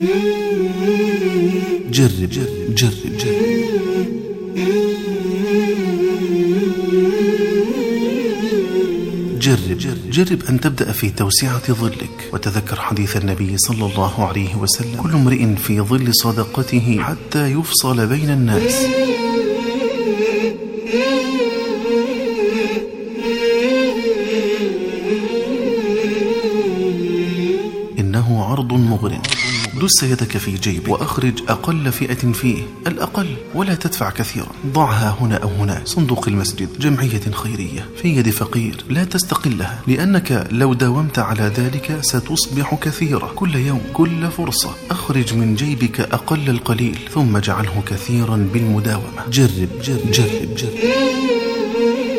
جرب جرب جرب. جرب جرب. جرب, أن تبدأ في توسعة ظلك. وتذكر حديث النبي صلى الله عليه وسلم. كل امرئ في ظل صدقته حتى يفصل بين الناس. إنه عرض مغرٍ دس يدك في جيبك. وأخرج أقل فئة فيه. الأقل ولا تدفع كثيرا. ضعها هنا أو هنا. صندوق المسجد. جمعية خيرية. في يد فقير. لا تستقلها. لأنك لو داومت على ذلك ستصبح كثيرا كل يوم كل فرصة. أخرج من جيبك أقل القليل. ثم اجعله كثيرا بالمداومة. جرب جرب جرب جرب. Mm-hmm.